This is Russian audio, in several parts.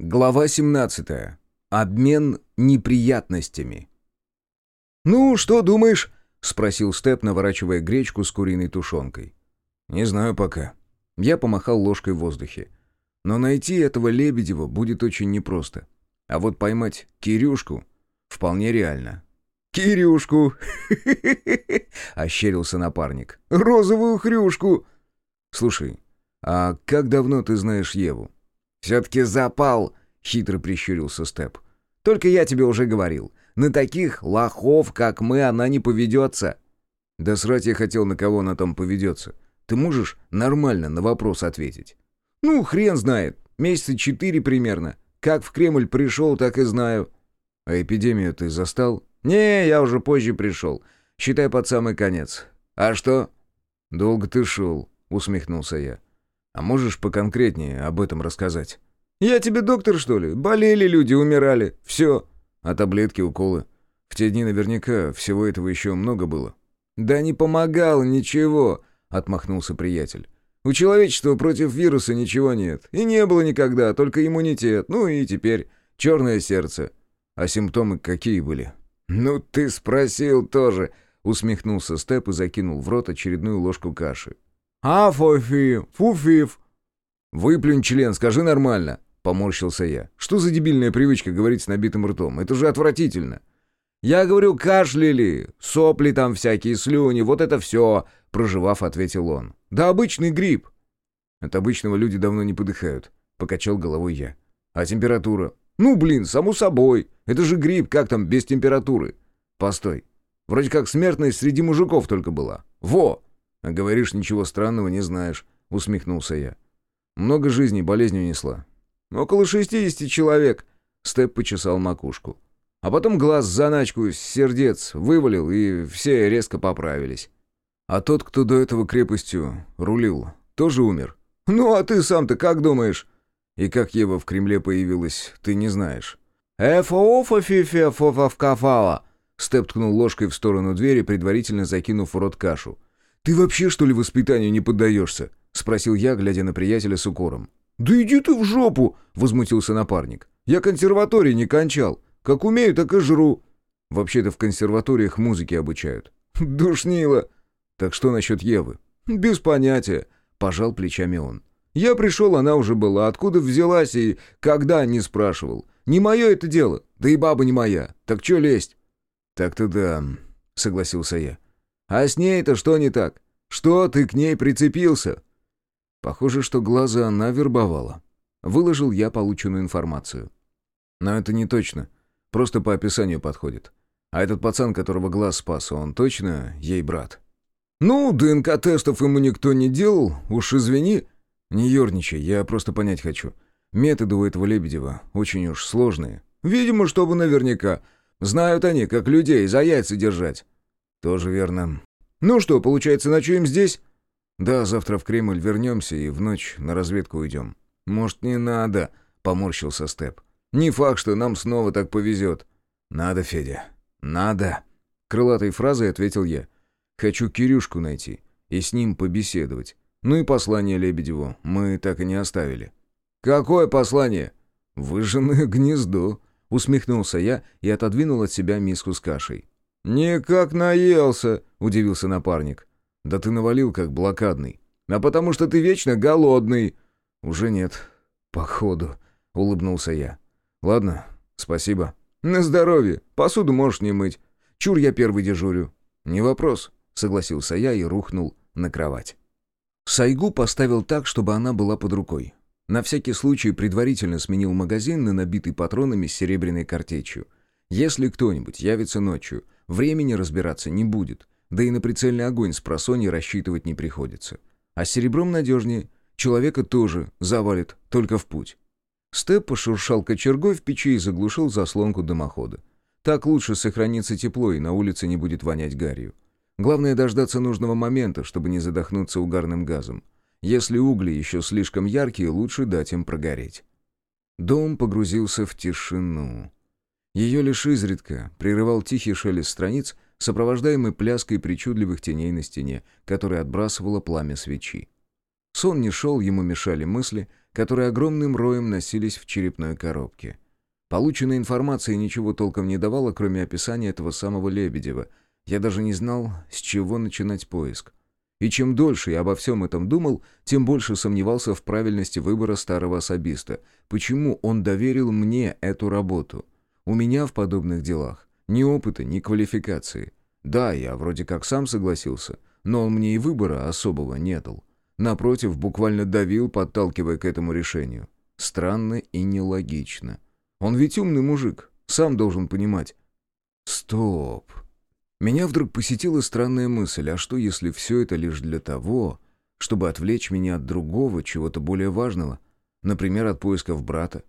Глава 17. Обмен неприятностями. «Ну, что думаешь?» — спросил Степ, наворачивая гречку с куриной тушенкой. «Не знаю пока». Я помахал ложкой в воздухе. «Но найти этого Лебедева будет очень непросто. А вот поймать Кирюшку вполне реально». «Кирюшку!» — ощерился напарник. «Розовую хрюшку!» «Слушай, а как давно ты знаешь Еву?» «Все-таки запал!» — хитро прищурился Степ. «Только я тебе уже говорил, на таких лохов, как мы, она не поведется». «Да срать я хотел, на кого она там поведется. Ты можешь нормально на вопрос ответить?» «Ну, хрен знает. Месяца четыре примерно. Как в Кремль пришел, так и знаю». «А эпидемию ты застал?» «Не, я уже позже пришел. Считай под самый конец. А что?» «Долго ты шел», — усмехнулся я. «А можешь поконкретнее об этом рассказать?» «Я тебе доктор, что ли? Болели люди, умирали. Все. А таблетки, уколы? В те дни наверняка всего этого еще много было». «Да не помогало ничего», — отмахнулся приятель. «У человечества против вируса ничего нет. И не было никогда, только иммунитет. Ну и теперь черное сердце. А симптомы какие были?» «Ну ты спросил тоже», — усмехнулся Степ и закинул в рот очередную ложку каши. «А, фофи, фуфив». «Выплюнь член, скажи нормально», — поморщился я. «Что за дебильная привычка говорить с набитым ртом? Это же отвратительно». «Я говорю, кашляли, сопли там всякие, слюни, вот это все», — проживав, ответил он. «Да обычный грипп». «От обычного люди давно не подыхают», — покачал головой я. «А температура?» «Ну, блин, само собой. Это же грипп, как там, без температуры?» «Постой. Вроде как смертность среди мужиков только была. Во!» «А говоришь, ничего странного не знаешь», — усмехнулся я. «Много жизней болезнь унесла». «Около шестидесяти человек», — Степ почесал макушку. А потом глаз заначку с сердец вывалил, и все резко поправились. «А тот, кто до этого крепостью рулил, тоже умер?» «Ну, а ты сам-то как думаешь?» И как Ева в Кремле появилась, ты не знаешь. «Эфа-офа фифе фофавкафала!» Степ ткнул ложкой в сторону двери, предварительно закинув в рот кашу. «Ты вообще, что ли, воспитанию не поддаешься?» — спросил я, глядя на приятеля с укором. «Да иди ты в жопу!» — возмутился напарник. «Я консерватории не кончал. Как умею, так и жру». «Вообще-то в консерваториях музыки обучают». «Душнило!» «Так что насчет Евы?» «Без понятия», — пожал плечами он. Я пришел, она уже была. Откуда взялась и когда, не спрашивал. Не мое это дело. Да и баба не моя. Так что лезть?» «Так-то да», — согласился я. «А с ней-то что не так? Что ты к ней прицепился?» Похоже, что глаза она вербовала. Выложил я полученную информацию. Но это не точно. Просто по описанию подходит. А этот пацан, которого глаз спас, он точно ей брат? «Ну, ДНК-тестов ему никто не делал, уж извини», «Не ерничай, я просто понять хочу. Методы у этого Лебедева очень уж сложные». «Видимо, чтобы наверняка. Знают они, как людей за яйца держать». «Тоже верно». «Ну что, получается, ночуем здесь?» «Да, завтра в Кремль вернемся и в ночь на разведку уйдем». «Может, не надо?» — поморщился Степ. «Не факт, что нам снова так повезет». «Надо, Федя, надо». Крылатой фразой ответил я. «Хочу Кирюшку найти и с ним побеседовать. Ну и послание Лебедеву мы так и не оставили. «Какое послание?» «Выжженное гнездо», — усмехнулся я и отодвинул от себя миску с кашей. «Никак наелся», — удивился напарник. «Да ты навалил, как блокадный. А потому что ты вечно голодный». «Уже нет. Походу», — улыбнулся я. «Ладно, спасибо». «На здоровье. Посуду можешь не мыть. Чур я первый дежурю». «Не вопрос», — согласился я и рухнул на кровать. Сайгу поставил так, чтобы она была под рукой. На всякий случай предварительно сменил магазин на набитый патронами с серебряной картечью. Если кто-нибудь явится ночью, времени разбираться не будет, да и на прицельный огонь с просонья рассчитывать не приходится. А с серебром надежнее, человека тоже завалит, только в путь. Степ пошуршал кочергой в печи и заглушил заслонку дымохода. Так лучше сохранится тепло и на улице не будет вонять гарью. Главное дождаться нужного момента, чтобы не задохнуться угарным газом. Если угли еще слишком яркие, лучше дать им прогореть. Дом погрузился в тишину. Ее лишь изредка прерывал тихий шелест страниц, сопровождаемый пляской причудливых теней на стене, которые отбрасывало пламя свечи. Сон не шел, ему мешали мысли, которые огромным роем носились в черепной коробке. Полученная информация ничего толком не давала, кроме описания этого самого Лебедева. Я даже не знал, с чего начинать поиск. И чем дольше я обо всем этом думал, тем больше сомневался в правильности выбора старого особиста. Почему он доверил мне эту работу? У меня в подобных делах ни опыта, ни квалификации. Да, я вроде как сам согласился, но он мне и выбора особого не дал. Напротив, буквально давил, подталкивая к этому решению. Странно и нелогично. Он ведь умный мужик, сам должен понимать. Стоп. Меня вдруг посетила странная мысль, а что если все это лишь для того, чтобы отвлечь меня от другого, чего-то более важного, например, от поисков брата?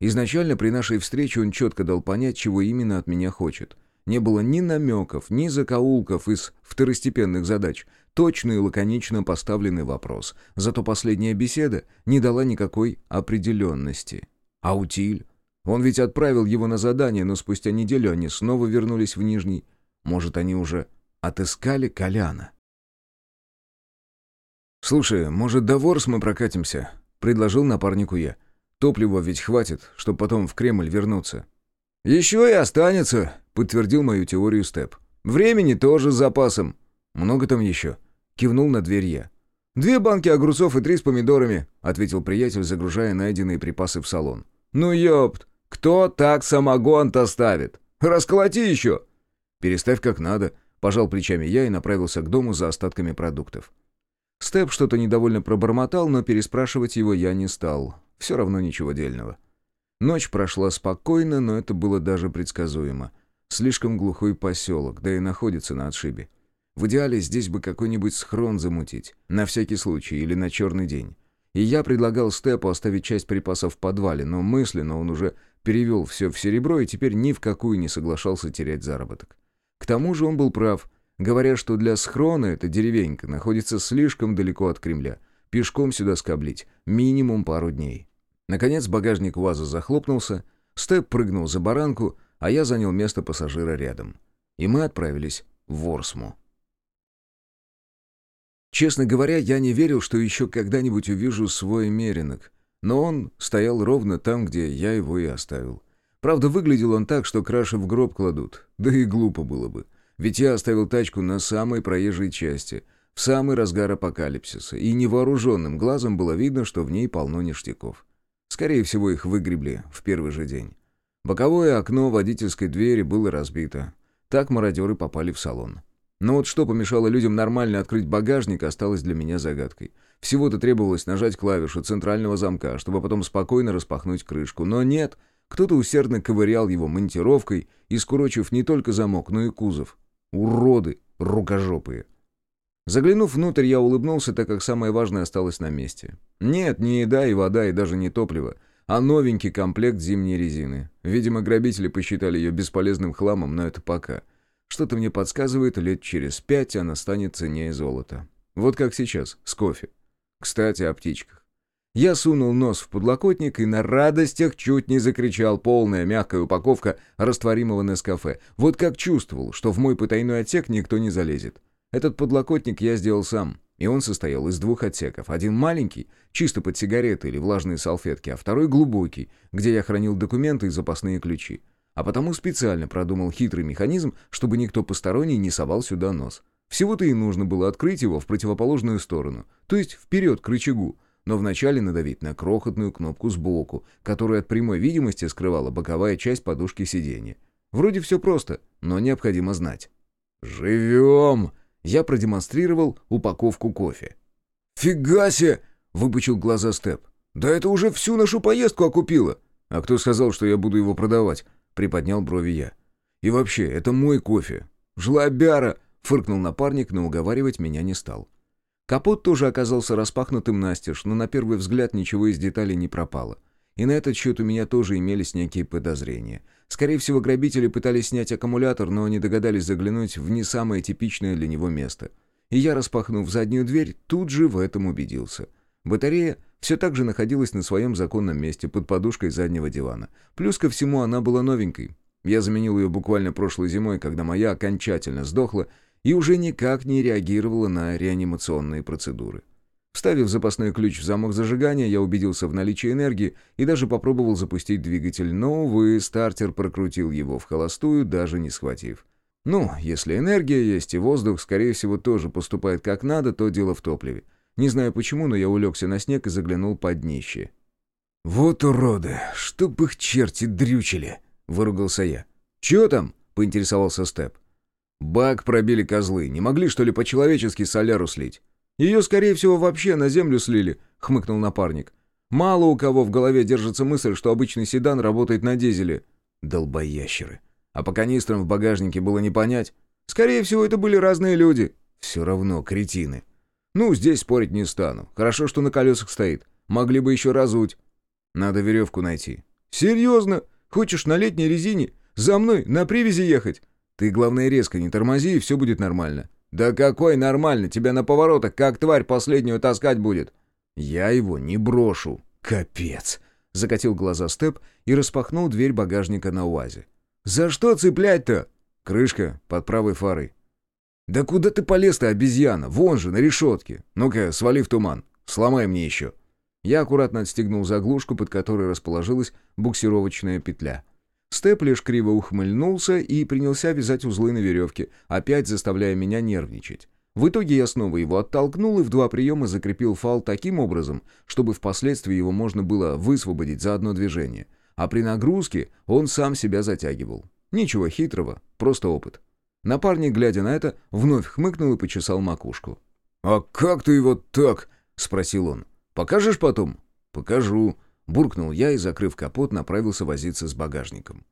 Изначально при нашей встрече он четко дал понять, чего именно от меня хочет. Не было ни намеков, ни закоулков из второстепенных задач, точно и лаконично поставленный вопрос. Зато последняя беседа не дала никакой определенности. Аутиль? Он ведь отправил его на задание, но спустя неделю они снова вернулись в Нижний. Может, они уже отыскали Коляна? «Слушай, может, до Ворс мы прокатимся?» — предложил напарнику я. «Топлива ведь хватит, чтобы потом в Кремль вернуться». «Еще и останется», — подтвердил мою теорию Степ. «Времени тоже с запасом». «Много там еще?» — кивнул на дверь я. «Две банки огурцов и три с помидорами», — ответил приятель, загружая найденные припасы в салон. «Ну ёпт, кто так самогон-то ставит? Расколоти еще!» «Переставь как надо», — пожал плечами я и направился к дому за остатками продуктов. Степ что-то недовольно пробормотал, но переспрашивать его я не стал. Все равно ничего дельного. Ночь прошла спокойно, но это было даже предсказуемо. Слишком глухой поселок, да и находится на отшибе. В идеале здесь бы какой-нибудь схрон замутить, на всякий случай или на черный день. И я предлагал Степу оставить часть припасов в подвале, но мысленно он уже перевел все в серебро и теперь ни в какую не соглашался терять заработок. К тому же он был прав, говоря, что для схрона эта деревенька находится слишком далеко от Кремля. Пешком сюда скоблить минимум пару дней. Наконец багажник УАЗа захлопнулся, Степ прыгнул за баранку, а я занял место пассажира рядом. И мы отправились в Ворсму. Честно говоря, я не верил, что еще когда-нибудь увижу свой меринок, но он стоял ровно там, где я его и оставил. Правда, выглядел он так, что краши в гроб кладут. Да и глупо было бы. Ведь я оставил тачку на самой проезжей части, в самый разгар апокалипсиса, и невооруженным глазом было видно, что в ней полно ништяков. Скорее всего, их выгребли в первый же день. Боковое окно водительской двери было разбито. Так мародеры попали в салон. Но вот что помешало людям нормально открыть багажник, осталось для меня загадкой. Всего-то требовалось нажать клавишу центрального замка, чтобы потом спокойно распахнуть крышку. Но нет, кто-то усердно ковырял его монтировкой, искурочив не только замок, но и кузов. Уроды, рукожопые. Заглянув внутрь, я улыбнулся, так как самое важное осталось на месте. Нет, не еда и вода, и даже не топливо, а новенький комплект зимней резины. Видимо, грабители посчитали ее бесполезным хламом, но это пока. Что-то мне подсказывает, лет через пять она станет ценнее золота. Вот как сейчас, с кофе. Кстати, о птичках. Я сунул нос в подлокотник и на радостях чуть не закричал полная мягкая упаковка растворимого Нескафе. Вот как чувствовал, что в мой потайной отсек никто не залезет. Этот подлокотник я сделал сам, и он состоял из двух отсеков. Один маленький, чисто под сигареты или влажные салфетки, а второй глубокий, где я хранил документы и запасные ключи. А потому специально продумал хитрый механизм, чтобы никто посторонний не совал сюда нос. Всего-то и нужно было открыть его в противоположную сторону, то есть вперед к рычагу, но вначале надавить на крохотную кнопку сбоку, которая от прямой видимости скрывала боковая часть подушки сиденья. Вроде все просто, но необходимо знать. «Живем!» Я продемонстрировал упаковку кофе. «Фига себе!» — выпучил глаза Степ. «Да это уже всю нашу поездку окупило!» «А кто сказал, что я буду его продавать?» — приподнял брови я. «И вообще, это мой кофе. Жлобяра!» Фыркнул напарник, но уговаривать меня не стал. Капот тоже оказался распахнутым настежь, но на первый взгляд ничего из деталей не пропало. И на этот счет у меня тоже имелись некие подозрения. Скорее всего, грабители пытались снять аккумулятор, но не догадались заглянуть в не самое типичное для него место. И я, распахнув заднюю дверь, тут же в этом убедился. Батарея все так же находилась на своем законном месте, под подушкой заднего дивана. Плюс ко всему, она была новенькой. Я заменил ее буквально прошлой зимой, когда моя окончательно сдохла, и уже никак не реагировала на реанимационные процедуры. Вставив запасной ключ в замок зажигания, я убедился в наличии энергии и даже попробовал запустить двигатель, но, увы, стартер прокрутил его в холостую, даже не схватив. Ну, если энергия есть и воздух, скорее всего, тоже поступает как надо, то дело в топливе. Не знаю почему, но я улегся на снег и заглянул под днище. «Вот уроды, чтоб их черти дрючили!» — выругался я. «Чё там?» — поинтересовался Степ. «Бак пробили козлы. Не могли, что ли, по-человечески соляру слить?» «Ее, скорее всего, вообще на землю слили», — хмыкнул напарник. «Мало у кого в голове держится мысль, что обычный седан работает на дизеле». «Долбоящеры. А по канистрам в багажнике было не понять. Скорее всего, это были разные люди». «Все равно, кретины». «Ну, здесь спорить не стану. Хорошо, что на колесах стоит. Могли бы еще разуть». «Надо веревку найти». «Серьезно? Хочешь на летней резине? За мной на привязи ехать?» «Ты, главное, резко не тормози, и все будет нормально». «Да какой нормально? Тебя на поворотах как тварь последнюю таскать будет?» «Я его не брошу». «Капец!» — закатил глаза Степ и распахнул дверь багажника на УАЗе. «За что цеплять-то?» «Крышка под правой фарой». «Да куда ты полез-то, обезьяна? Вон же, на решетке. Ну-ка, свали в туман. Сломай мне еще». Я аккуратно отстегнул заглушку, под которой расположилась буксировочная петля. Степ лишь криво ухмыльнулся и принялся вязать узлы на веревке, опять заставляя меня нервничать. В итоге я снова его оттолкнул и в два приема закрепил фал таким образом, чтобы впоследствии его можно было высвободить за одно движение. А при нагрузке он сам себя затягивал. Ничего хитрого, просто опыт. Напарник, глядя на это, вновь хмыкнул и почесал макушку. «А как ты его так?» — спросил он. «Покажешь потом?» «Покажу», — буркнул я и, закрыв капот, направился возиться с багажником.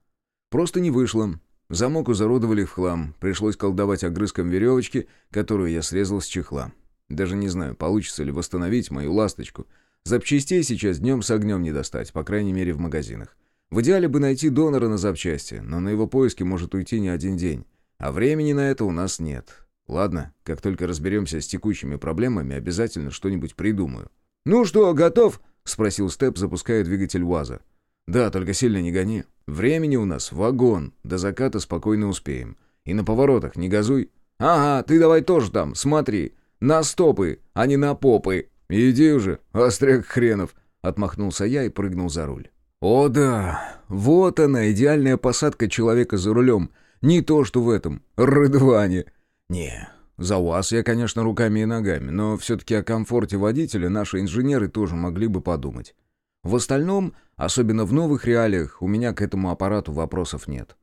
Просто не вышло. Замок узородовали в хлам, пришлось колдовать огрызком веревочки, которую я срезал с чехла. Даже не знаю, получится ли восстановить мою ласточку. Запчастей сейчас днем с огнем не достать, по крайней мере в магазинах. В идеале бы найти донора на запчасти, но на его поиски может уйти не один день. А времени на это у нас нет. Ладно, как только разберемся с текущими проблемами, обязательно что-нибудь придумаю. «Ну что, готов?» — спросил Степ, запуская двигатель УАЗа. «Да, только сильно не гони. Времени у нас вагон. До заката спокойно успеем. И на поворотах не газуй». «Ага, ты давай тоже там, смотри. На стопы, а не на попы». «Иди уже, остряк хренов», — отмахнулся я и прыгнул за руль. «О да, вот она, идеальная посадка человека за рулем. Не то, что в этом, Рыдване. Не, за УАЗ я, конечно, руками и ногами, но все-таки о комфорте водителя наши инженеры тоже могли бы подумать. В остальном, особенно в новых реалиях, у меня к этому аппарату вопросов нет.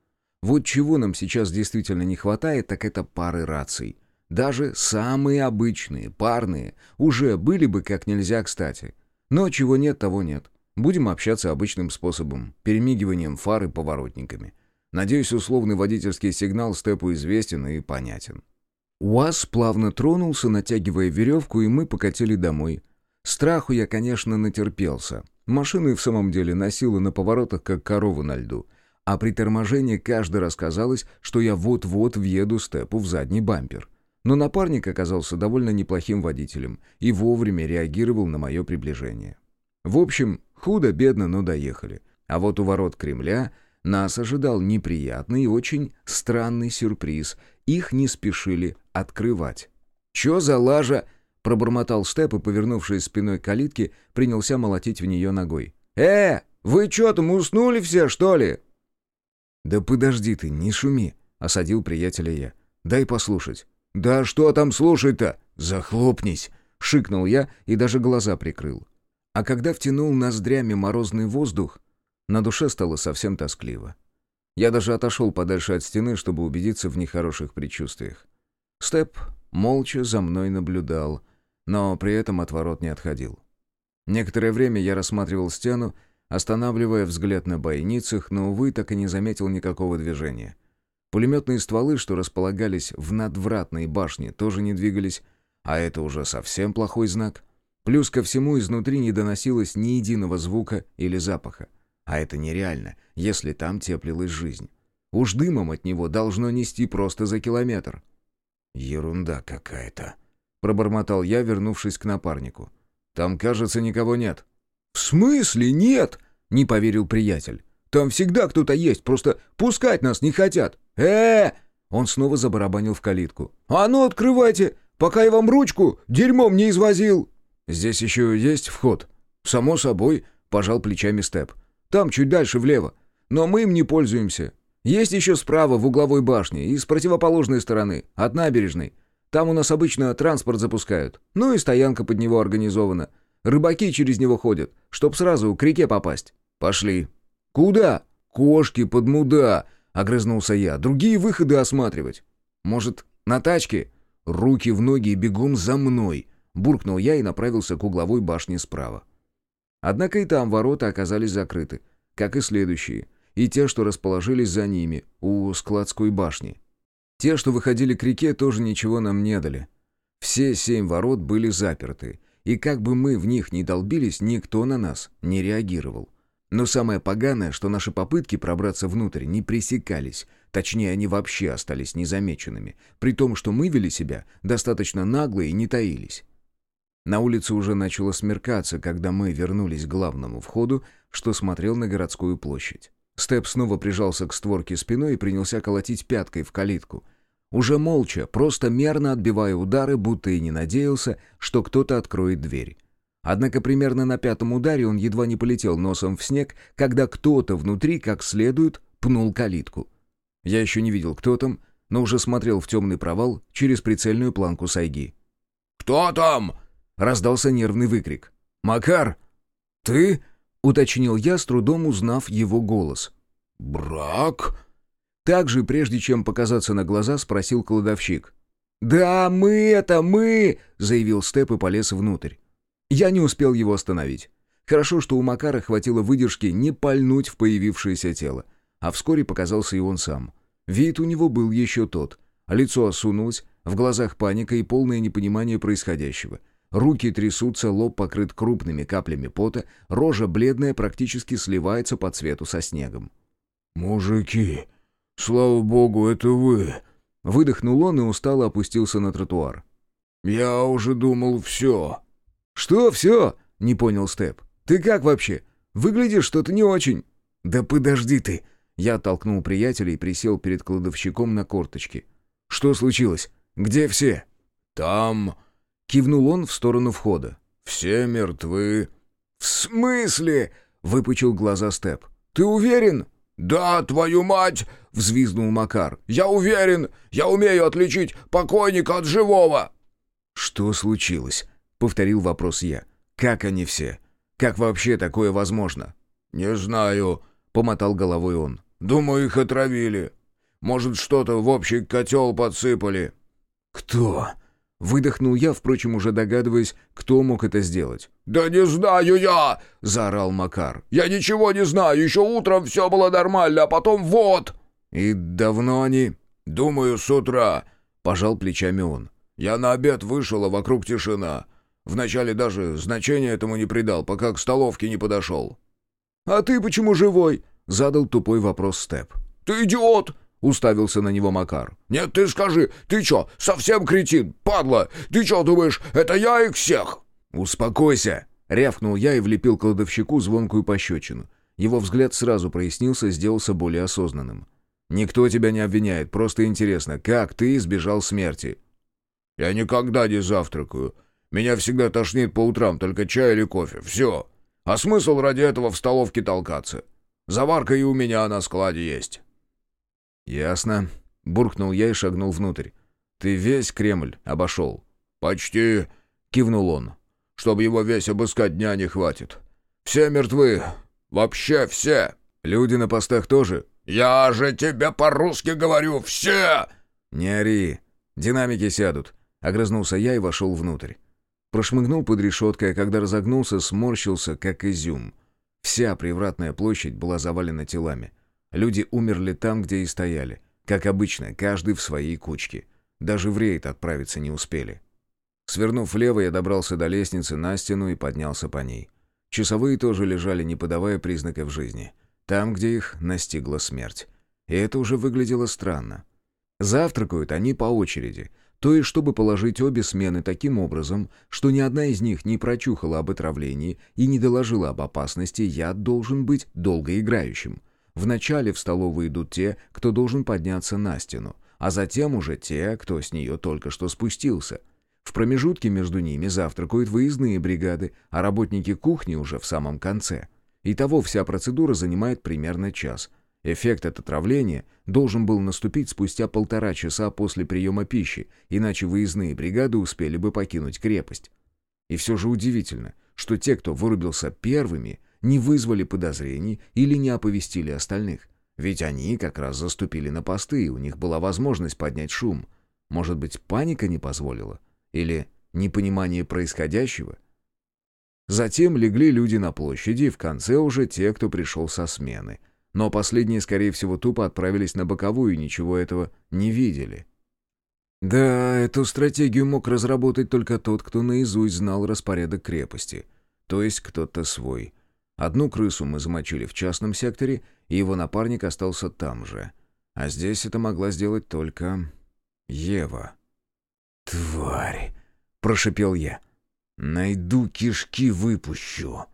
Вот чего нам сейчас действительно не хватает, так это пары раций. Даже самые обычные, парные, уже были бы как нельзя кстати. Но чего нет, того нет. Будем общаться обычным способом, перемигиванием фары поворотниками. Надеюсь, условный водительский сигнал степу известен и понятен. УАЗ плавно тронулся, натягивая веревку, и мы покатили домой. Страху я, конечно, натерпелся. Машину и в самом деле носила на поворотах, как корова на льду. А при торможении каждый раз казалось, что я вот-вот въеду степу в задний бампер. Но напарник оказался довольно неплохим водителем и вовремя реагировал на мое приближение. В общем, худо-бедно, но доехали. А вот у ворот Кремля нас ожидал неприятный и очень странный сюрприз. Их не спешили открывать. «Чё за лажа?» — пробормотал Степ и, повернувшись спиной к калитке, принялся молотить в нее ногой. «Э, вы чё там, уснули все, что ли?» «Да подожди ты, не шуми», — осадил приятеля я. «Дай послушать». «Да что там слушать-то? Захлопнись!» — шикнул я и даже глаза прикрыл. А когда втянул ноздрями морозный воздух, на душе стало совсем тоскливо. Я даже отошел подальше от стены, чтобы убедиться в нехороших предчувствиях. Степ молча за мной наблюдал, но при этом от ворот не отходил. Некоторое время я рассматривал стену, останавливая взгляд на бойницах, но, увы, так и не заметил никакого движения. Пулеметные стволы, что располагались в надвратной башне, тоже не двигались, а это уже совсем плохой знак. Плюс ко всему изнутри не доносилось ни единого звука или запаха. А это нереально, если там теплилась жизнь. Уж дымом от него должно нести просто за километр. «Ерунда какая-то», — пробормотал я, вернувшись к напарнику. «Там, кажется, никого нет». «В смысле нет?» — не поверил приятель. «Там всегда кто-то есть, просто пускать нас не хотят». «Э-э!» Он снова забарабанил в калитку. «А ну, открывайте, пока я вам ручку дерьмом не извозил!» «Здесь еще есть вход?» «Само собой», — пожал плечами Степ. «Там, чуть дальше, влево. Но мы им не пользуемся. Есть еще справа, в угловой башне, и с противоположной стороны, от набережной. Там у нас обычно транспорт запускают. Ну и стоянка под него организована. Рыбаки через него ходят, чтоб сразу к реке попасть. Пошли». «Куда?» «Кошки под муда», — огрызнулся я. «Другие выходы осматривать». «Может, на тачке?» «Руки в ноги и бегом за мной», — буркнул я и направился к угловой башне справа. Однако и там ворота оказались закрыты, как и следующие, и те, что расположились за ними, у складской башни. Те, что выходили к реке, тоже ничего нам не дали. Все семь ворот были заперты, и как бы мы в них ни долбились, никто на нас не реагировал. Но самое поганое, что наши попытки пробраться внутрь не пресекались, точнее, они вообще остались незамеченными, при том, что мы вели себя достаточно нагло и не таились. На улице уже начало смеркаться, когда мы вернулись к главному входу, что смотрел на городскую площадь. Степ снова прижался к створке спиной и принялся колотить пяткой в калитку. Уже молча, просто мерно отбивая удары, будто и не надеялся, что кто-то откроет дверь. Однако примерно на пятом ударе он едва не полетел носом в снег, когда кто-то внутри как следует пнул калитку. Я еще не видел, кто там, но уже смотрел в темный провал через прицельную планку сайги. «Кто там?» — раздался нервный выкрик. «Макар, ты?» — уточнил я, с трудом узнав его голос. «Брак?» Также, прежде чем показаться на глаза, спросил кладовщик. «Да, мы это, мы!» — заявил Степ и полез внутрь. Я не успел его остановить. Хорошо, что у Макара хватило выдержки не пальнуть в появившееся тело. А вскоре показался и он сам. Вид у него был еще тот. Лицо осунулось, в глазах паника и полное непонимание происходящего. Руки трясутся, лоб покрыт крупными каплями пота, рожа бледная практически сливается по цвету со снегом. «Мужики, слава богу, это вы!» Выдохнул он и устало опустился на тротуар. «Я уже думал, все. «Что все?» — не понял Степ. «Ты как вообще? Выглядишь что-то не очень». «Да подожди ты!» Я оттолкнул приятеля и присел перед кладовщиком на корточки. «Что случилось? Где все?» «Там...» — кивнул он в сторону входа. «Все мертвы». «В смысле?» — выпучил глаза Степ. «Ты уверен?» «Да, твою мать!» — взвизгнул Макар. «Я уверен! Я умею отличить покойника от живого!» «Что случилось?» Повторил вопрос я. «Как они все? Как вообще такое возможно?» «Не знаю», — помотал головой он. «Думаю, их отравили. Может, что-то в общий котел подсыпали». «Кто?» Выдохнул я, впрочем, уже догадываясь, кто мог это сделать. «Да не знаю я!» — заорал Макар. «Я ничего не знаю. Еще утром все было нормально, а потом вот!» «И давно они?» «Думаю, с утра», — пожал плечами он. «Я на обед вышел, а вокруг тишина. Вначале даже значения этому не придал, пока к столовке не подошел». «А ты почему живой?» — задал тупой вопрос Степ. «Ты идиот!» — уставился на него Макар. «Нет, ты скажи, ты чё, совсем кретин, падла? Ты чё думаешь, это я их всех?» «Успокойся!» — рявкнул я и влепил кладовщику звонкую пощечину. Его взгляд сразу прояснился, сделался более осознанным. «Никто тебя не обвиняет, просто интересно, как ты избежал смерти?» «Я никогда не завтракаю. Меня всегда тошнит по утрам, только чай или кофе. Все. А смысл ради этого в столовке толкаться? Заварка и у меня на складе есть». «Ясно», — буркнул я и шагнул внутрь. «Ты весь Кремль обошел?» «Почти», — кивнул он. «Чтоб его весь обыскать дня не хватит. Все мертвы. Вообще все». «Люди на постах тоже?» «Я же тебе по-русски говорю, все!» «Не ори. Динамики сядут», — огрызнулся я и вошел внутрь. Прошмыгнул под решеткой, а когда разогнулся, сморщился, как изюм. Вся привратная площадь была завалена телами. Люди умерли там, где и стояли. Как обычно, каждый в своей кучке. Даже в рейд отправиться не успели. Свернув влево, я добрался до лестницы на стену и поднялся по ней. Часовые тоже лежали, не подавая признаков жизни. Там, где их настигла смерть. И это уже выглядело странно. Завтракают они по очереди — то есть чтобы положить обе смены таким образом, что ни одна из них не прочухала об отравлении и не доложила об опасности, яд должен быть долгоиграющим. Вначале в столовую идут те, кто должен подняться на стену, а затем уже те, кто с нее только что спустился. В промежутке между ними завтракают выездные бригады, а работники кухни уже в самом конце. Итого вся процедура занимает примерно час. Эффект от отравления должен был наступить спустя полтора часа после приема пищи, иначе выездные бригады успели бы покинуть крепость. И все же удивительно, что те, кто вырубился первыми, не вызвали подозрений или не оповестили остальных. Ведь они как раз заступили на посты, и у них была возможность поднять шум. Может быть, паника не позволила? Или непонимание происходящего? Затем легли люди на площади, и в конце уже те, кто пришел со смены. Но последние, скорее всего, тупо отправились на боковую и ничего этого не видели. Да, эту стратегию мог разработать только тот, кто наизусть знал распорядок крепости. То есть кто-то свой. Одну крысу мы замочили в частном секторе, и его напарник остался там же. А здесь это могла сделать только Ева. «Тварь!» — прошипел я. «Найду кишки, выпущу».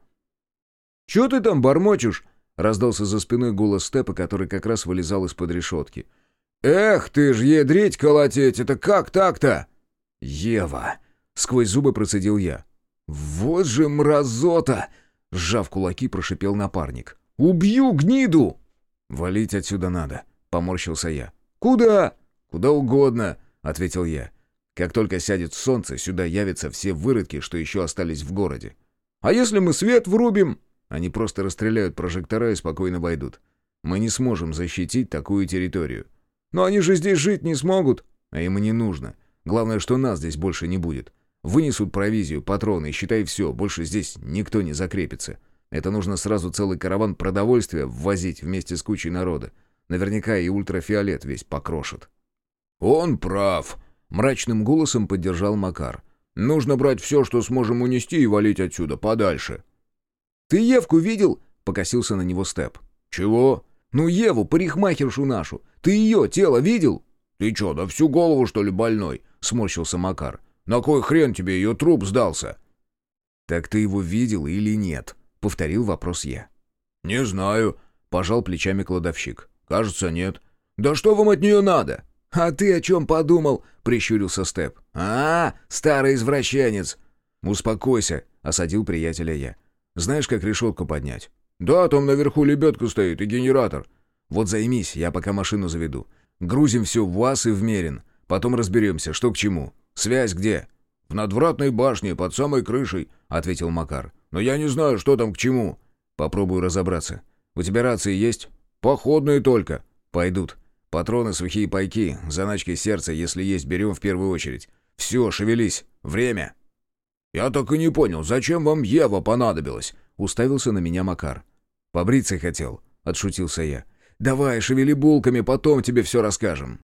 «Чё ты там бормочешь?» — раздался за спиной голос Степа, который как раз вылезал из-под решетки. «Эх ты ж, ядрить колотеть, это как так-то?» «Ева!» — сквозь зубы процедил я. «Вот же мразота!» — сжав кулаки, прошипел напарник. «Убью гниду!» «Валить отсюда надо», — поморщился я. «Куда?» «Куда угодно», — ответил я. «Как только сядет солнце, сюда явятся все выродки, что еще остались в городе». «А если мы свет врубим?» Они просто расстреляют прожектора и спокойно войдут. Мы не сможем защитить такую территорию. Но они же здесь жить не смогут. А им и не нужно. Главное, что нас здесь больше не будет. Вынесут провизию, патроны считай все, больше здесь никто не закрепится. Это нужно сразу целый караван продовольствия ввозить вместе с кучей народа. Наверняка и ультрафиолет весь покрошит. «Он прав», — мрачным голосом поддержал Макар. «Нужно брать все, что сможем унести и валить отсюда, подальше». «Ты Евку видел?» — покосился на него Степ. «Чего?» «Ну, Еву, парикмахершу нашу. Ты ее тело видел?» «Ты что, на всю голову, что ли, больной?» — сморщился Макар. «На кой хрен тебе ее труп сдался?» «Так ты его видел или нет?» — повторил вопрос я. «Не знаю», — пожал плечами кладовщик. «Кажется, нет». «Да что вам от нее надо?» «А ты о чем подумал?» — прищурился Степ. «А, старый извращенец!» «Успокойся», — осадил приятеля я. «Знаешь, как решетку поднять?» «Да, там наверху лебедка стоит и генератор». «Вот займись, я пока машину заведу. Грузим все в УАЗ и в Мерин. Потом разберемся, что к чему. Связь где?» «В надвратной башне, под самой крышей», — ответил Макар. «Но я не знаю, что там к чему». «Попробую разобраться. У тебя рации есть?» «Походные только». «Пойдут. Патроны, сухие пайки, заначки сердца, если есть, берем в первую очередь. Все, шевелись. Время!» «Я так и не понял, зачем вам Ева понадобилась?» — уставился на меня Макар. «Побриться хотел», — отшутился я. «Давай, шевели булками, потом тебе все расскажем».